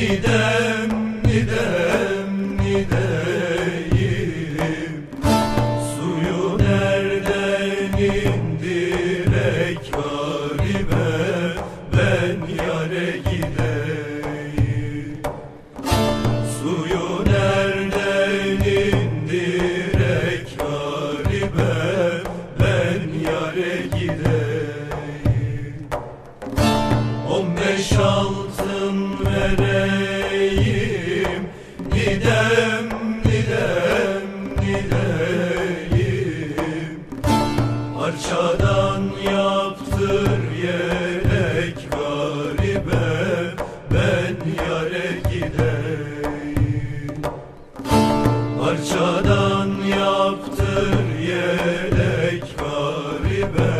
Nidem, nidem, nideyim. Suyu nereden indirek garibe Ben yare gideyim. Suyu nereden indirek garibe Ben yare gideyim. On beş Parçadan yaptır yelek garibe Ben yare gideyim. Parçadan yaptır yelek garibe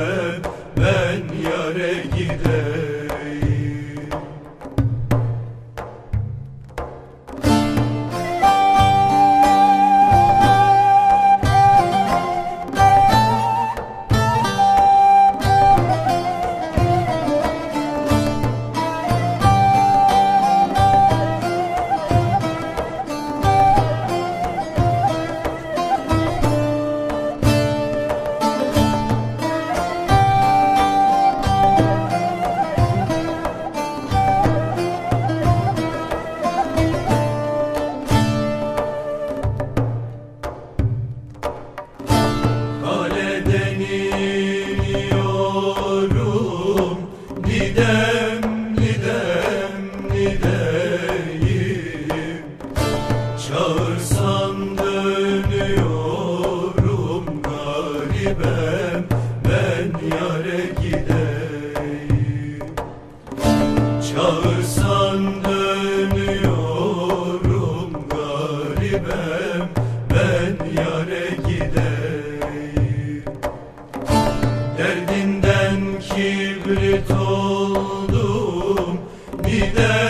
Ben yare gideyim Çağırsan dönüyorum garibem. Ben yare gideyim. Çağırsan dönüyorum garibem. Ben yare gideyim. Derdinden kibrit oldum Nidem,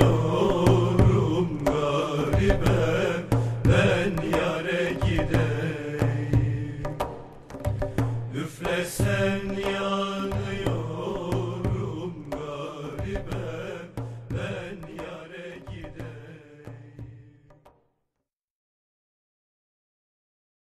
Blessed.